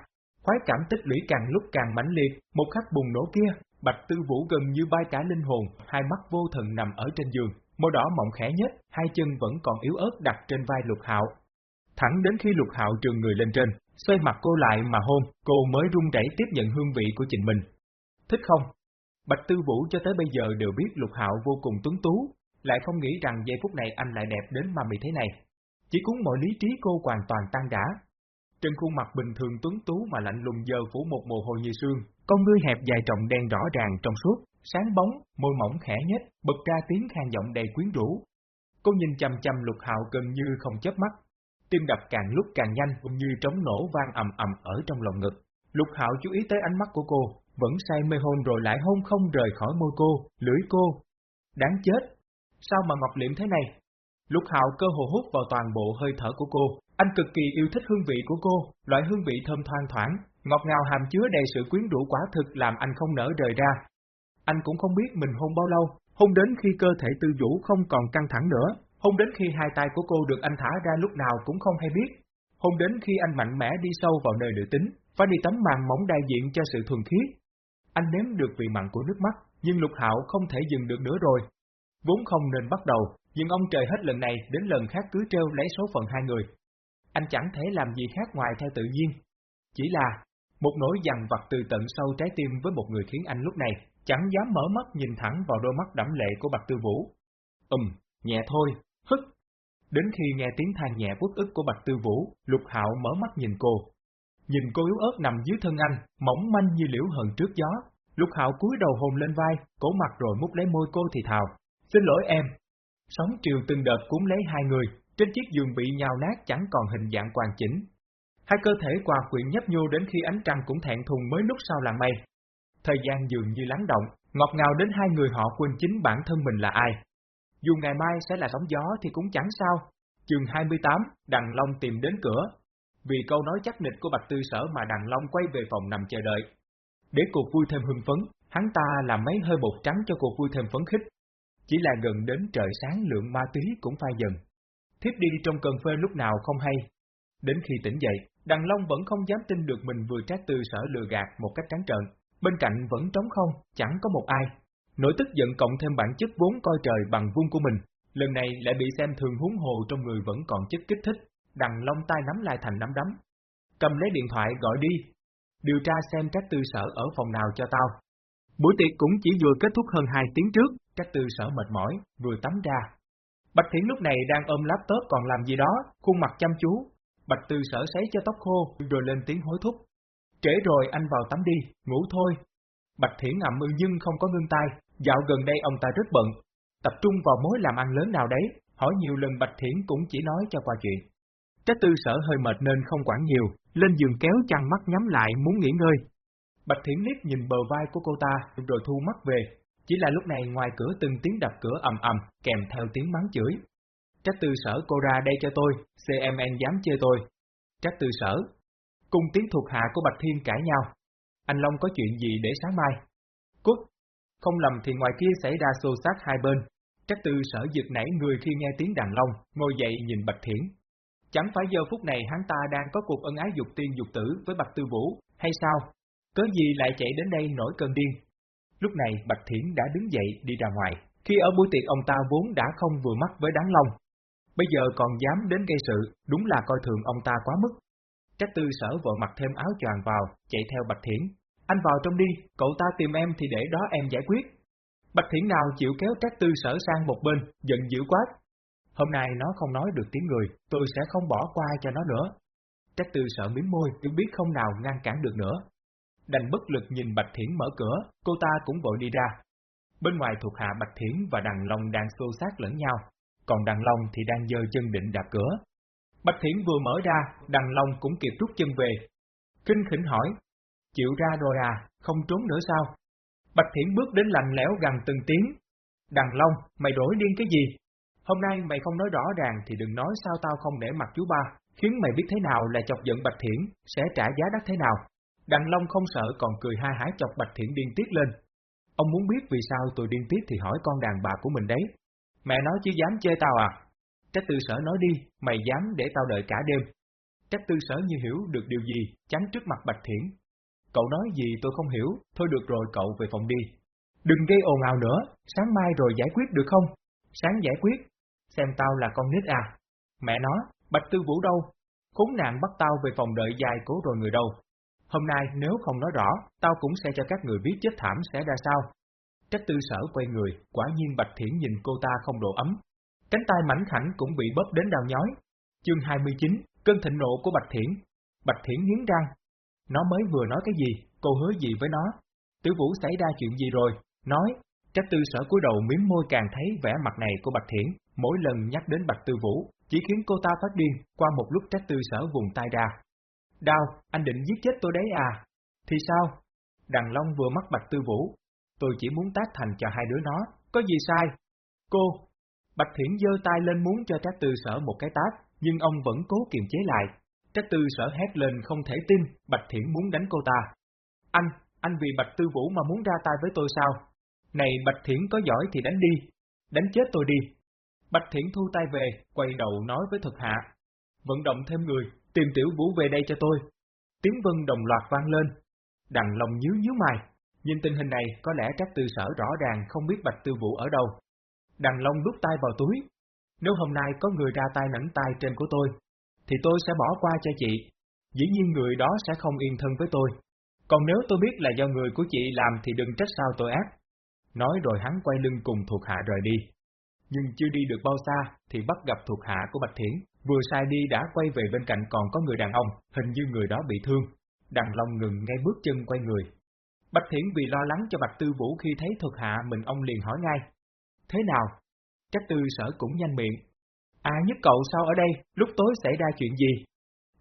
khoái cảm tích lũy càng lúc càng mãnh liệt, một khắc bùng nổ kia, Bạch Tư Vũ gần như bay cả linh hồn, hai mắt vô thần nằm ở trên giường, môi đỏ mọng khẽ nhất, hai chân vẫn còn yếu ớt đặt trên vai Lục Hạo. Thẳng đến khi Lục Hạo trường người lên trên, xoay mặt cô lại mà hôn, cô mới run rẩy tiếp nhận hương vị của chính mình. Thích không? Bạch Tư Vũ cho tới bây giờ đều biết Lục Hạo vô cùng tuấn tú, lại không nghĩ rằng giây phút này anh lại đẹp đến mà bị thế này. Chỉ cuốn mọi lý trí cô hoàn toàn tan rã. Trên khuôn mặt bình thường tuấn tú mà lạnh lùng giờ phủ một mồ hôi như xương, con ngươi hẹp dài trọng đen rõ ràng trong suốt, sáng bóng, môi mỏng khẽ nhếch, bật ra tiếng khang giọng đầy quyến rũ. Cô nhìn chăm chăm Lục Hạo gần như không chớp mắt, tim đập càng lúc càng nhanh cũng như trống nổ vang ầm ầm ở trong lòng ngực. Lục Hạo chú ý tới ánh mắt của cô, vẫn say mê hôn rồi lại hôn không rời khỏi môi cô, lưỡi cô. Đáng chết! Sao mà ngọc liệm thế này? Lục Hạo cơ hồ hút vào toàn bộ hơi thở của cô, anh cực kỳ yêu thích hương vị của cô, loại hương vị thơm thoang thoảng, ngọt ngào hàm chứa đầy sự quyến rũ quả thực làm anh không nở rời ra. Anh cũng không biết mình hôn bao lâu, hôn đến khi cơ thể tư vũ không còn căng thẳng nữa, hôn đến khi hai tay của cô được anh thả ra lúc nào cũng không hay biết, hôn đến khi anh mạnh mẽ đi sâu vào nơi nữ tính, phải đi tấm màn mỏng đại diện cho sự thuần khiết, anh nếm được vị mặn của nước mắt, nhưng Lục Hạo không thể dừng được nữa rồi. Vốn không nên bắt đầu, nhưng ông trời hết lần này đến lần khác cứ treo lấy số phận hai người. Anh chẳng thể làm gì khác ngoài theo tự nhiên. Chỉ là, một nỗi dằn vặt từ tận sâu trái tim với một người khiến anh lúc này chẳng dám mở mắt nhìn thẳng vào đôi mắt đẫm lệ của Bạch Tư Vũ. Ừm, nhẹ thôi, hức. Đến khi nghe tiếng than nhẹ quốc ức của Bạch Tư Vũ, Lục Hạo mở mắt nhìn cô, Nhìn cô yếu ớt nằm dưới thân anh, mỏng manh như liễu hận trước gió. Lục Hạo cúi đầu hồn lên vai, cổ mặt rồi mút lấy môi cô thì thào. Xin lỗi em. Sóng triều từng đợt cuốn lấy hai người, trên chiếc giường bị nhào nát chẳng còn hình dạng hoàn chỉnh. Hai cơ thể quà quyện nhấp nhô đến khi ánh trăng cũng thẹn thùng mới lúc sau làng mây. Thời gian dường như lắng động, ngọt ngào đến hai người họ quên chính bản thân mình là ai. Dù ngày mai sẽ là sóng gió thì cũng chẳng sao. Trường 28, Đằng Long tìm đến cửa, vì câu nói chắc nịch của Bạch Tư Sở mà Đằng Long quay về phòng nằm chờ đợi. Để cuộc vui thêm hưng phấn, hắn ta làm mấy hơi bột trắng cho cuộc vui thêm phấn khích. Chỉ là gần đến trời sáng lượng ma túy cũng phai dần. Thiếp đi trong cơn phê lúc nào không hay. Đến khi tỉnh dậy, Đằng Long vẫn không dám tin được mình vừa trát Tư Sở lừa gạt một cách trắng trợn. Bên cạnh vẫn trống không, chẳng có một ai. Nỗi tức giận cộng thêm bản chất vốn coi trời bằng vuông của mình, lần này lại bị xem thường huống hồ trong người vẫn còn chất kích thích, Đằng Long tay nắm lại thành nắm đấm. Cầm lấy điện thoại gọi đi. Điều tra xem các tư sở ở phòng nào cho tao. Buổi tiệc cũng chỉ vừa kết thúc hơn 2 tiếng trước, các tư sở mệt mỏi, vừa tắm ra. Bạch Thiển lúc này đang ôm laptop còn làm gì đó, khuôn mặt chăm chú. Bạch Tư sở sấy cho tóc khô, rồi lên tiếng hối thúc. Trễ rồi anh vào tắm đi, ngủ thôi. Bạch Thiển ngậm ư nhưng không có ngưng tay, dạo gần đây ông ta rất bận. Tập trung vào mối làm ăn lớn nào đấy, hỏi nhiều lần Bạch Thiển cũng chỉ nói cho qua chuyện. Trách tư sở hơi mệt nên không quản nhiều, lên giường kéo chăn mắt nhắm lại muốn nghỉ ngơi. Bạch Thiển liếc nhìn bờ vai của cô ta rồi thu mắt về, chỉ là lúc này ngoài cửa từng tiếng đập cửa ầm ầm, kèm theo tiếng mắng chửi. Trách tư sở cô ra đây cho tôi, CMN dám chơi tôi. Trách tư sở. Cùng tiếng thuộc hạ của Bạch Thiên cãi nhau. Anh Long có chuyện gì để sáng mai? Cút. Không lầm thì ngoài kia xảy ra xô xát hai bên. Trách tư sở giật nảy người khi nghe tiếng đàn long, ngồi dậy nhìn Bạch Thiển. Chẳng phải giờ phút này hắn ta đang có cuộc ân ái dục tiên dục tử với Bạch Tư Vũ, hay sao? Cớ gì lại chạy đến đây nổi cơn điên? Lúc này Bạch Thiển đã đứng dậy đi ra ngoài, khi ở buổi tiệc ông ta vốn đã không vừa mắt với đáng long. Bây giờ còn dám đến gây sự, đúng là coi thường ông ta quá mức. Trách tư sở vội mặc thêm áo choàng vào, chạy theo Bạch Thiển. Anh vào trong đi, cậu ta tìm em thì để đó em giải quyết. Bạch Thiển nào chịu kéo trách tư sở sang một bên, giận dữ quát. Hôm nay nó không nói được tiếng người, tôi sẽ không bỏ qua cho nó nữa. Trách tư sợ miếng môi, cứ biết không nào ngăn cản được nữa, đành bất lực nhìn Bạch Thiển mở cửa, cô ta cũng vội đi ra. Bên ngoài thuộc hạ Bạch Thiển và Đằng Long đang xô sát lẫn nhau, còn Đằng Long thì đang dơ chân định đạp cửa. Bạch Thiển vừa mở ra, Đằng Long cũng kịp rút chân về. Kinh khỉnh hỏi, chịu ra rồi à, không trốn nữa sao? Bạch Thiển bước đến lạnh lẽo gần từng tiếng. Đằng Long, mày đổi điên cái gì? Hôm nay mày không nói rõ ràng thì đừng nói sao tao không để mặt chú ba, khiến mày biết thế nào là chọc giận Bạch Thiển, sẽ trả giá đắt thế nào. Đằng Long không sợ còn cười ha hái chọc Bạch Thiển điên tiết lên. Ông muốn biết vì sao tôi điên tiết thì hỏi con đàn bà của mình đấy. Mẹ nói chứ dám chơi tao à? Trách tư sở nói đi, mày dám để tao đợi cả đêm. Trách tư sở như hiểu được điều gì, tránh trước mặt Bạch Thiển. Cậu nói gì tôi không hiểu, thôi được rồi cậu về phòng đi. Đừng gây ồn ào nữa, sáng mai rồi giải quyết được không? Sáng giải quyết, xem tao là con nít à? Mẹ nó, Bạch Tư Vũ đâu? Khốn nạn bắt tao về phòng đợi dài cố rồi người đâu? Hôm nay nếu không nói rõ, tao cũng sẽ cho các người biết chết thảm sẽ ra sao. Trách tư sở quay người, quả nhiên Bạch Thiển nhìn cô ta không độ ấm. Cánh tay mảnh khảnh cũng bị bóp đến đau nhói. Chương 29, cơn thịnh nộ của Bạch Thiển. Bạch Thiển nghiến răng. Nó mới vừa nói cái gì, cô hứa gì với nó? Tử Vũ xảy ra chuyện gì rồi? Nói, trách tư sở cúi đầu miếm môi càng thấy vẻ mặt này của Bạch Thiển, mỗi lần nhắc đến Bạch Tư Vũ, chỉ khiến cô ta phát điên, qua một lúc trách tư sở vùng tay ra, Đau, anh định giết chết tôi đấy à? Thì sao? Đằng Long vừa mắc Bạch Tư Vũ. Tôi chỉ muốn tác thành cho hai đứa nó, có gì sai? Cô! Bạch Thiển giơ tay lên muốn cho Trác Tư Sở một cái tát, nhưng ông vẫn cố kiềm chế lại. Trác Tư Sở hét lên không thể tin, Bạch Thiển muốn đánh cô ta. Anh, anh vì Bạch Tư Vũ mà muốn ra tay với tôi sao? Này Bạch Thiển có giỏi thì đánh đi, đánh chết tôi đi. Bạch Thiển thu tay về, quay đầu nói với thực hạ. Vận động thêm người, tìm tiểu vũ về đây cho tôi. Tiếng vân đồng loạt vang lên. Đằng lòng nhíu nhíu mày, nhìn tình hình này có lẽ các tư sở rõ ràng không biết Bạch Tư Vũ ở đâu. Đằng Long đút tay vào túi. Nếu hôm nay có người ra tay nảnh tay trên của tôi, thì tôi sẽ bỏ qua cho chị. Dĩ nhiên người đó sẽ không yên thân với tôi. Còn nếu tôi biết là do người của chị làm thì đừng trách sao tôi ác. Nói rồi hắn quay lưng cùng thuộc hạ rời đi. Nhưng chưa đi được bao xa thì bắt gặp thuộc hạ của Bạch Thiển. Vừa sai đi đã quay về bên cạnh còn có người đàn ông, hình như người đó bị thương. Đằng Long ngừng ngay bước chân quay người. Bạch Thiển vì lo lắng cho Bạch Tư Vũ khi thấy thuộc hạ mình ông liền hỏi ngay. Thế nào? Trách tư sở cũng nhanh miệng. A nhất cậu sao ở đây, lúc tối xảy ra chuyện gì?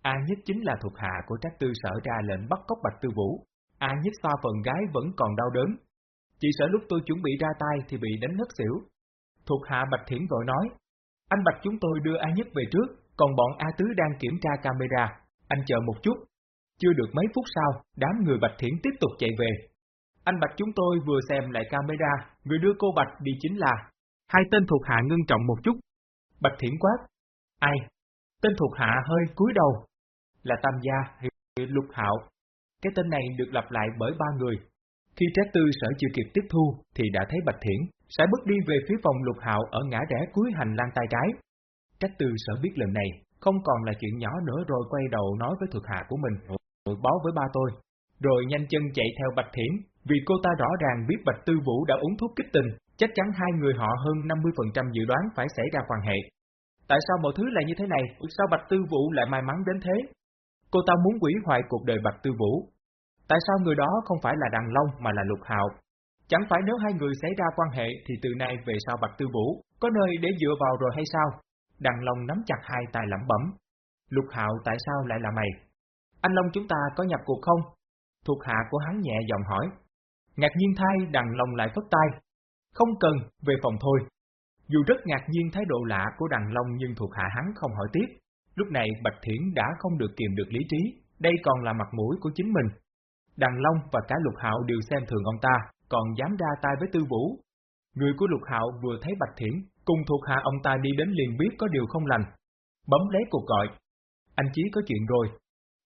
A nhất chính là thuộc hạ của trách tư sở ra lệnh bắt cóc Bạch Tư Vũ. A nhất so phần gái vẫn còn đau đớn. Chỉ sợ lúc tôi chuẩn bị ra tay thì bị đánh ngất xỉu. Thuộc hạ Bạch Thiển vội nói, anh Bạch chúng tôi đưa A Nhất về trước, còn bọn A Tứ đang kiểm tra camera, anh chờ một chút. Chưa được mấy phút sau, đám người Bạch Thiển tiếp tục chạy về. Anh Bạch chúng tôi vừa xem lại camera, người đưa cô Bạch đi chính là hai tên thuộc hạ ngưng trọng một chút. Bạch Thiển quát. Ai? Tên thuộc hạ hơi cúi đầu. Là Tam Gia, Lục Hạo. Cái tên này được lặp lại bởi ba người. Khi trái tư sở chưa kịp tiếp thu, thì đã thấy Bạch Thiển, sẽ bước đi về phía phòng lục hạo ở ngã rẽ cuối hành lang tay trái. Trách Tư sở biết lần này, không còn là chuyện nhỏ nữa rồi quay đầu nói với thuộc hạ của mình, hội báo với ba tôi, rồi nhanh chân chạy theo Bạch Thiển, vì cô ta rõ ràng biết Bạch Tư Vũ đã uống thuốc kích tình, chắc chắn hai người họ hơn 50% dự đoán phải xảy ra quan hệ. Tại sao mọi thứ lại như thế này? Sao Bạch Tư Vũ lại may mắn đến thế? Cô ta muốn quỷ hoại cuộc đời Bạch Tư Vũ. Tại sao người đó không phải là Đằng Long mà là Lục Hạo? Chẳng phải nếu hai người xảy ra quan hệ thì từ nay về sau Bạch Tư Vũ có nơi để dựa vào rồi hay sao? Đằng Long nắm chặt hai tay lẩm bẩm. Lục Hạo tại sao lại là mày? Anh Long chúng ta có nhập cuộc không? Thuộc hạ của hắn nhẹ giọng hỏi. Ngạc nhiên thay Đằng Long lại phất tay. Không cần, về phòng thôi. Dù rất ngạc nhiên thái độ lạ của Đằng Long nhưng thuộc hạ hắn không hỏi tiếp. Lúc này Bạch Thiển đã không được kiềm được lý trí, đây còn là mặt mũi của chính mình. Đằng Long và cả Lục Hạo đều xem thường ông ta, còn dám ra tay với Tư Vũ. Người của Lục Hạo vừa thấy Bạch Thiển, cùng thuộc hạ ông ta đi đến liền biết có điều không lành. Bấm lấy cuộc gọi. Anh Chí có chuyện rồi.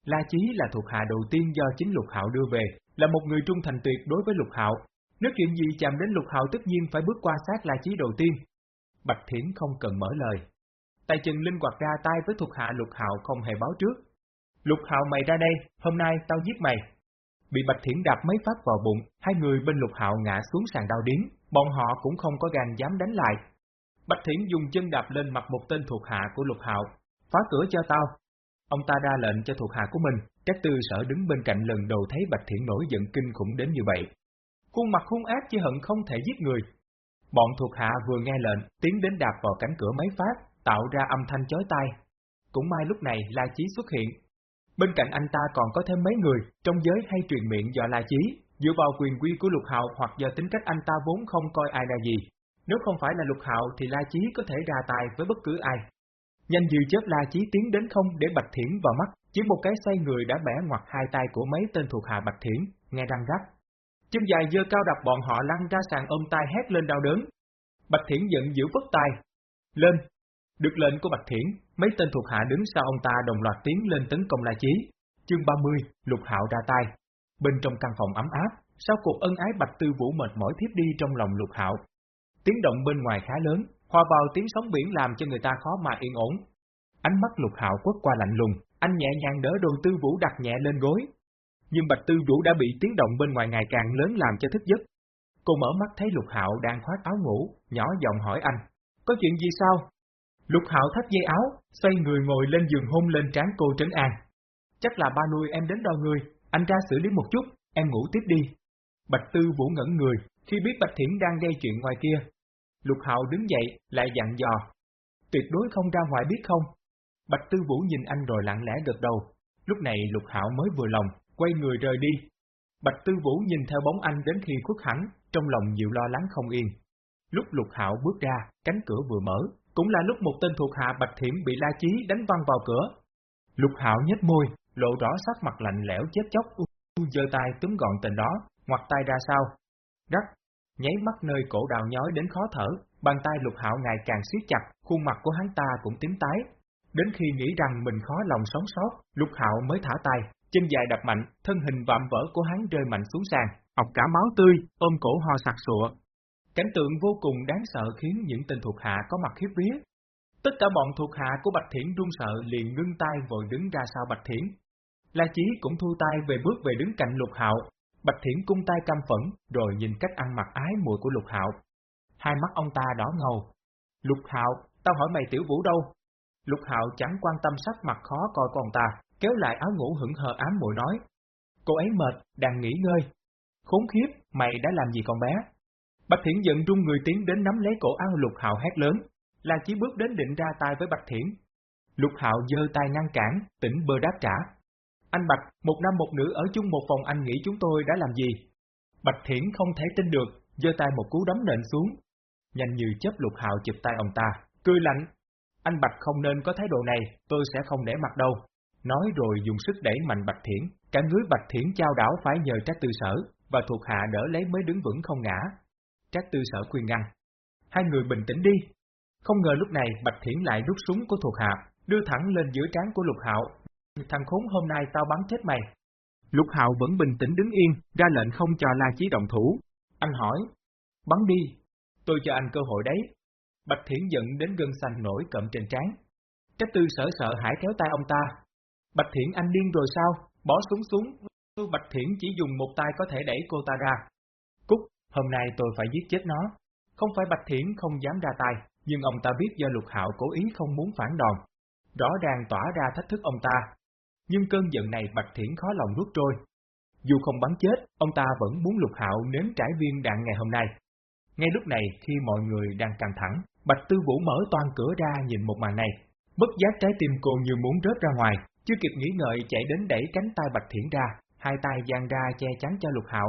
La Chí là thuộc hạ đầu tiên do chính Lục Hạo đưa về, là một người trung thành tuyệt đối với Lục Hạo. Nếu chuyện gì chạm đến Lục Hạo tất nhiên phải bước qua sát La Chí đầu tiên. Bạch Thiển không cần mở lời. Tay chân linh hoạt ra tay với thuộc hạ Lục Hạo không hề báo trước. Lục Hạo mày ra đây, hôm nay tao giết mày. Bị Bạch Thiển đạp mấy phát vào bụng, hai người bên Lục Hạo ngã xuống sàn đau điến, bọn họ cũng không có gan dám đánh lại. Bạch Thiển dùng chân đạp lên mặt một tên thuộc hạ của Lục Hạo, phá cửa cho tao. Ông ta ra lệnh cho thuộc hạ của mình, các tư sở đứng bên cạnh lần đầu thấy Bạch Thiển nổi giận kinh khủng đến như vậy. Khuôn mặt hung ác chỉ hận không thể giết người. Bọn thuộc hạ vừa nghe lệnh, tiến đến đạp vào cánh cửa mấy phát, tạo ra âm thanh chói tai. Cũng may lúc này La Chí xuất hiện. Bên cạnh anh ta còn có thêm mấy người, trong giới hay truyền miệng do La Chí, dựa vào quyền quy của Lục Hạo hoặc do tính cách anh ta vốn không coi ai là gì. Nếu không phải là Lục Hạo thì La Chí có thể ra tài với bất cứ ai. Nhanh như chớp La Chí tiến đến không để Bạch Thiển vào mắt, chỉ một cái xoay người đã bẻ ngoặt hai tay của mấy tên thuộc hạ Bạch Thiển, nghe răng rắc. Chân dài dơ cao đập bọn họ lăn ra sàn ôm tay hét lên đau đớn. Bạch Thiển giận dữ vất tay. Lên, được lệnh của Bạch Thiển, mấy tên thuộc hạ đứng sau ông ta đồng loạt tiến lên tấn công La Chí. Chương 30, Lục Hạo ra tay. Bên trong căn phòng ấm áp, sau cuộc ân ái Bạch Tư Vũ mệt mỏi thiếp đi trong lòng Lục Hạo. Tiếng động bên ngoài khá lớn, hòa vào tiếng sóng biển làm cho người ta khó mà yên ổn. Ánh mắt Lục Hạo quét qua lạnh lùng, anh nhẹ nhàng đỡ đồn Tư Vũ đặt nhẹ lên gối. Nhưng Bạch Tư Vũ đã bị tiếng động bên ngoài ngày càng lớn làm cho thức giấc. Cô mở mắt thấy Lục Hạo đang khoác áo ngủ, nhỏ giọng hỏi anh, có chuyện gì sao? Lục Hạo thắt dây áo, xoay người ngồi lên giường hôn lên trán cô trấn an. Chắc là ba nuôi em đến đo người, anh ra xử lý một chút, em ngủ tiếp đi. Bạch Tư Vũ ngẩn người, khi biết Bạch Thiển đang gây chuyện ngoài kia. Lục Hạo đứng dậy, lại dặn dò. Tuyệt đối không ra ngoài biết không? Bạch Tư Vũ nhìn anh rồi lặng lẽ gật đầu. Lúc này Lục Hạo mới vừa lòng, quay người rời đi. Bạch Tư Vũ nhìn theo bóng anh đến khi khuất hẳn, trong lòng nhiều lo lắng không yên. Lúc Lục Hạo bước ra, cánh cửa vừa mở, cũng là lúc một tên thuộc hạ Bạch Thiểm bị La Chí đánh văng vào cửa. Lục Hạo nhếch môi, lộ rõ sắc mặt lạnh lẽo chết chóc, giơ tay túm gọn tên đó, ngoặt tay ra sau. Rắc, nháy mắt nơi cổ đào nhói đến khó thở, bàn tay Lục Hạo ngày càng siết chặt, khuôn mặt của hắn ta cũng tím tái. Đến khi nghĩ rằng mình khó lòng sống sót, Lục Hạo mới thả tay, chân dài đập mạnh, thân hình vạm vỡ của hắn rơi mạnh xuống sàn, ọc cả máu tươi, ôm cổ ho sặc sụa, Cảnh tượng vô cùng đáng sợ khiến những tên thuộc hạ có mặt khiếp vía. Tất cả bọn thuộc hạ của Bạch Thiển run sợ liền ngưng tay vội đứng ra sau Bạch Thiển. La Chí cũng thu tay về bước về đứng cạnh Lục Hạo. Bạch Thiển cung tay cam phẫn rồi nhìn cách ăn mặc ái muội của Lục Hạo. Hai mắt ông ta đỏ ngầu. Lục Hạo, tao hỏi mày tiểu vũ đâu? Lục Hạo chẳng quan tâm sắc mặt khó coi con ta, kéo lại áo ngủ hững hờ ám muội nói. Cô ấy mệt, đang nghỉ ngơi. Khốn khiếp, mày đã làm gì con bé? Bạch Thiển giận rung người tiến đến nắm lấy cổ áo Lục Hạo hét lớn, là chỉ bước đến định ra tay với Bạch Thiển. Lục Hạo giơ tay ngăn cản, tỉnh bơ đáp trả. Anh Bạch, một nam một nữ ở chung một phòng anh nghĩ chúng tôi đã làm gì? Bạch Thiển không thể tin được, giơ tay một cú đấm nện xuống. Nhanh như chớp Lục Hạo chụp tay ông ta, cười lạnh. Anh Bạch không nên có thái độ này, tôi sẽ không để mặt đâu. Nói rồi dùng sức đẩy mạnh Bạch Thiển, cả người Bạch Thiển trao đảo phải nhờ trách tư sở, và thuộc hạ đỡ lấy mới đứng vững không ngã. Trác tư sở khuyên ngăn. Hai người bình tĩnh đi. Không ngờ lúc này Bạch Thiển lại rút súng của thuộc hạ, đưa thẳng lên giữa trán của Lục Hạo. Thằng khốn hôm nay tao bắn chết mày. Lục Hạo vẫn bình tĩnh đứng yên, ra lệnh không cho La Chí động thủ. Anh hỏi, bắn đi, tôi cho anh cơ hội đấy. Bạch Thiển giận đến gân xanh nổi cậm trên trán. Trác tư sở sợ hãi kéo tay ông ta. Bạch Thiển anh điên rồi sao, bỏ súng xuống. Bạch Thiển chỉ dùng một tay có thể đẩy cô ta ra. Hôm nay tôi phải giết chết nó. Không phải Bạch Thiển không dám ra tay, nhưng ông ta biết do Lục Hạo cố ý không muốn phản đòn. Rõ ràng tỏa ra thách thức ông ta. Nhưng cơn giận này Bạch Thiển khó lòng nuốt trôi. Dù không bắn chết, ông ta vẫn muốn Lục Hạo nếm trải viên đạn ngày hôm nay. Ngay lúc này khi mọi người đang căng thẳng, Bạch Tư Vũ mở toàn cửa ra nhìn một màn này. Bất giác trái tim cô như muốn rớt ra ngoài, chưa kịp nghĩ ngợi chạy đến đẩy cánh tay Bạch Thiển ra, hai tay giang ra che chắn cho Lục Hạo,